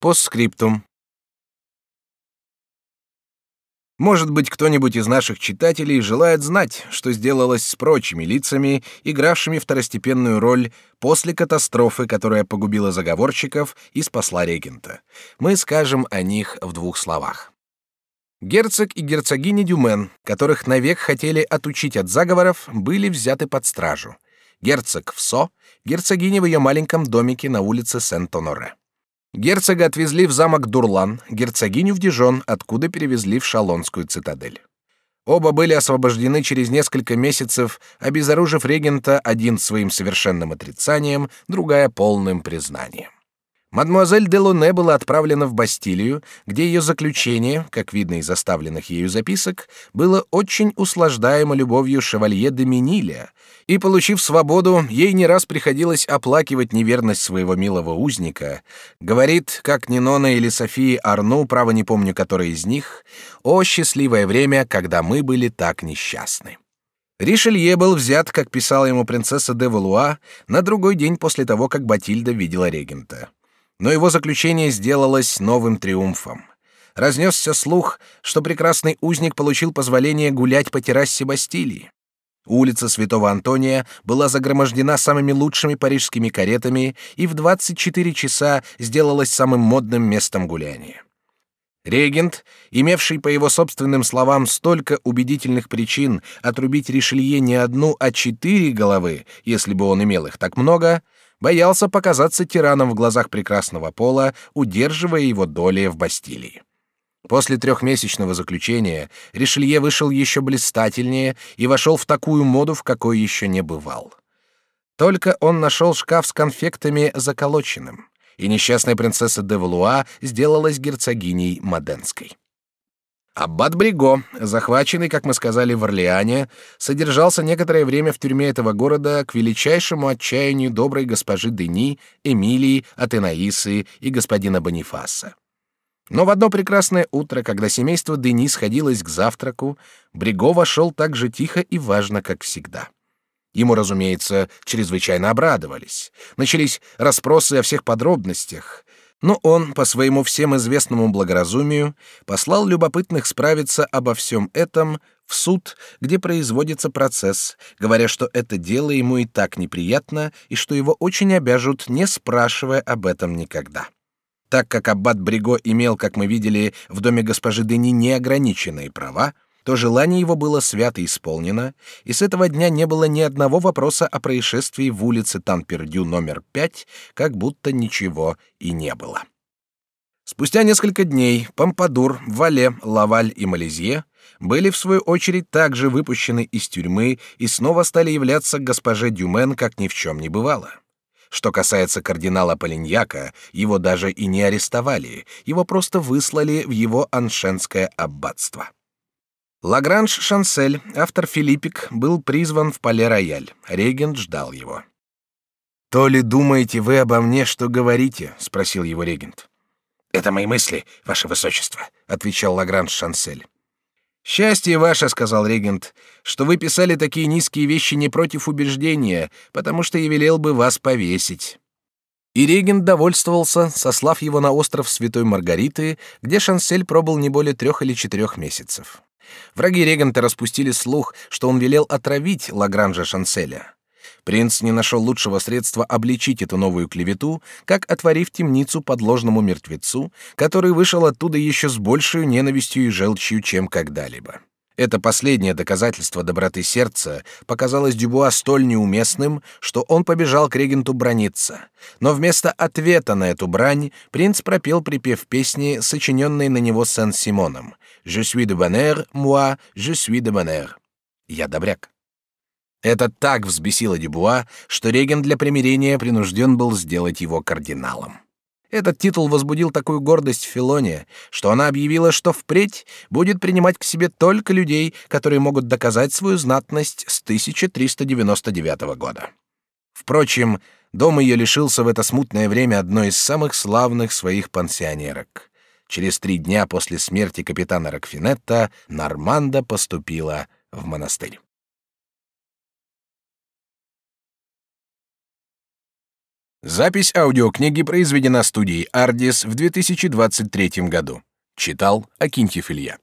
Постскриптум. Может быть, кто-нибудь из наших читателей желает знать, что сделалось с прочими лицами, игравшими второстепенную роль после катастрофы, которая погубила заговорщиков и спасла регента. Мы скажем о них в двух словах. Герцог и герцогиня Дюмен, которых навек хотели отучить от заговоров, были взяты под стражу. Герцог в Со, герцогиня в ее маленьком домике на улице Сент-Оноре. Герцога отвезли в замок Дурлан, герцогиню в Дижон, откуда перевезли в Шалонскую цитадель. Оба были освобождены через несколько месяцев, обезоружив регента один своим совершенным отрицанием, другая полным признанием. Мадмуазель де Луне была отправлена в Бастилию, где ее заключение, как видно из оставленных ею записок, было очень услаждаемо любовью шевалье де и, получив свободу, ей не раз приходилось оплакивать неверность своего милого узника. Говорит, как Нинона или Софии Арну, право не помню, которая из них, «О, счастливое время, когда мы были так несчастны». Ришелье был взят, как писала ему принцесса де Валуа, на другой день после того, как Батильда видела регента но его заключение сделалось новым триумфом. Разнесся слух, что прекрасный узник получил позволение гулять по террасе Бастилии. Улица Святого Антония была загромождена самыми лучшими парижскими каретами и в 24 часа сделалась самым модным местом гуляния. Регент, имевший по его собственным словам столько убедительных причин отрубить Ришелье не одну, а четыре головы, если бы он имел их так много, боялся показаться тираном в глазах прекрасного пола, удерживая его доли в Бастилии. После трехмесячного заключения Ришелье вышел еще блистательнее и вошел в такую моду, в какой еще не бывал. Только он нашел шкаф с конфектами заколоченным, и несчастная принцесса де Валуа сделалась герцогиней Моденской. Аббат Бриго, захваченный, как мы сказали, в Орлеане, содержался некоторое время в тюрьме этого города к величайшему отчаянию доброй госпожи Дени, Эмилии, Атенаисы и господина Бонифаса. Но в одно прекрасное утро, когда семейство Дени сходилось к завтраку, Бриго вошел так же тихо и важно, как всегда. Ему, разумеется, чрезвычайно обрадовались. Начались расспросы о всех подробностях, но он, по своему всем известному благоразумию, послал любопытных справиться обо всем этом в суд, где производится процесс, говоря, что это дело ему и так неприятно, и что его очень обяжут, не спрашивая об этом никогда. Так как аббат Бриго имел, как мы видели, в доме госпожи Дени неограниченные права, то желание его было свято исполнено, и с этого дня не было ни одного вопроса о происшествии в улице Танпердю номер 5, как будто ничего и не было. Спустя несколько дней Помпадур, Вале, Лаваль и Малезье были в свою очередь также выпущены из тюрьмы и снова стали являться к госпоже Дюмен, как ни в чем не бывало. Что касается кардинала Полиньяка, его даже и не арестовали, его просто выслали в его аншенское аббатство. Лагранж Шансель, автор Филиппик, был призван в Пале-Рояль. Регент ждал его. «То ли думаете вы обо мне, что говорите?» — спросил его регент. «Это мои мысли, ваше высочество», — отвечал Лагранж Шансель. «Счастье ваше», — сказал регент, — «что вы писали такие низкие вещи не против убеждения, потому что я велел бы вас повесить». И регент довольствовался, сослав его на остров Святой Маргариты, где Шансель пробыл не более трех или четырех месяцев. Враги регента распустили слух, что он велел отравить Лагранжа Шанселя. Принц не нашел лучшего средства обличить эту новую клевету, как отворив темницу подложному мертвецу, который вышел оттуда еще с большей ненавистью и желчью, чем когда-либо. Это последнее доказательство доброты сердца показалось Дюбуа столь неуместным, что он побежал к регенту брониться. Но вместо ответа на эту брань принц пропел припев песни, сочиненной на него Сен-Симоном «Je suis de bonheur, moi, je suis de bonheur». «Я добряк». Это так взбесило Дюбуа, что регент для примирения принужден был сделать его кардиналом. Этот титул возбудил такую гордость в Филоне, что она объявила, что впредь будет принимать к себе только людей, которые могут доказать свою знатность с 1399 года. Впрочем, дом ее лишился в это смутное время одной из самых славных своих пансионерок. Через три дня после смерти капитана Рокфинетта Норманда поступила в монастырь. Запись аудиокниги произведена студией Ardis в 2023 году. Читал Акинтьев Илья.